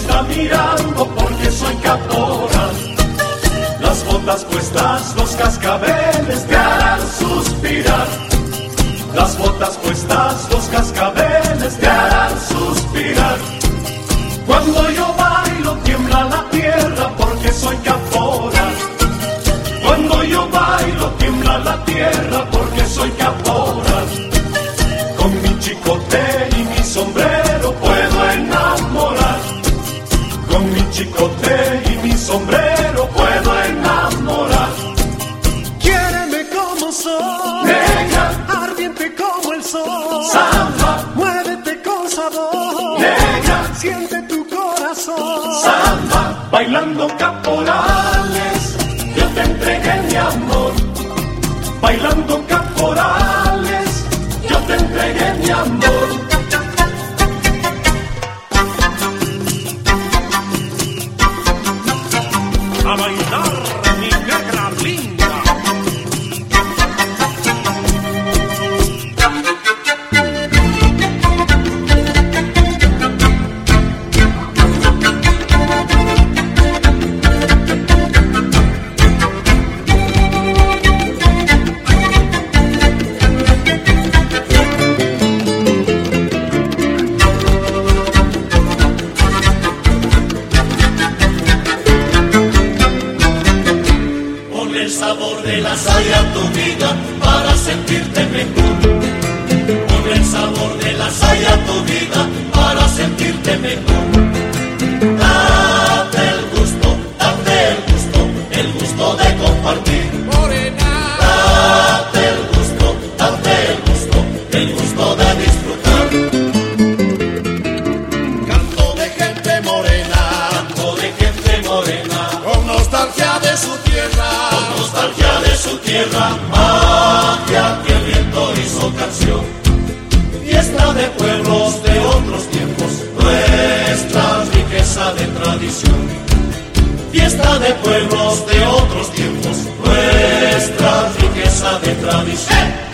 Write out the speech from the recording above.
está mirando porque soy caporal. Las botas puestas, los cascabeles te harán suspirar. Las botas puestas, los cascabeles te harán suspirar. Cuando yo bailo tiembla la tierra porque soy caporal. Cuando yo bailo tiembla la tierra porque soy caporal. Con mi chicote y mi sombrero chicote y mi sombrero puedo enamorar. Quiéreme como soy, Negra, ardiente como el sol. samba, Muévete con sabor, negra, siente tu corazón. samba, bailando caporales. Yo te entregué mi amor. Bailando caporales. Sabor de la saya a tu vida para sentirte mejor. Ponle el sabor de la saya a tu vida para sentirte mejor. Date el gusto, date el gusto, el gusto de compartir. Date el gusto, date el gusto, el gusto de disfrutar. Canto de gente morena, Canto de gente morena, con nostalgia de su tierra. de tradición, fiesta de pueblos de otros tiempos, nuestra riqueza de tradición.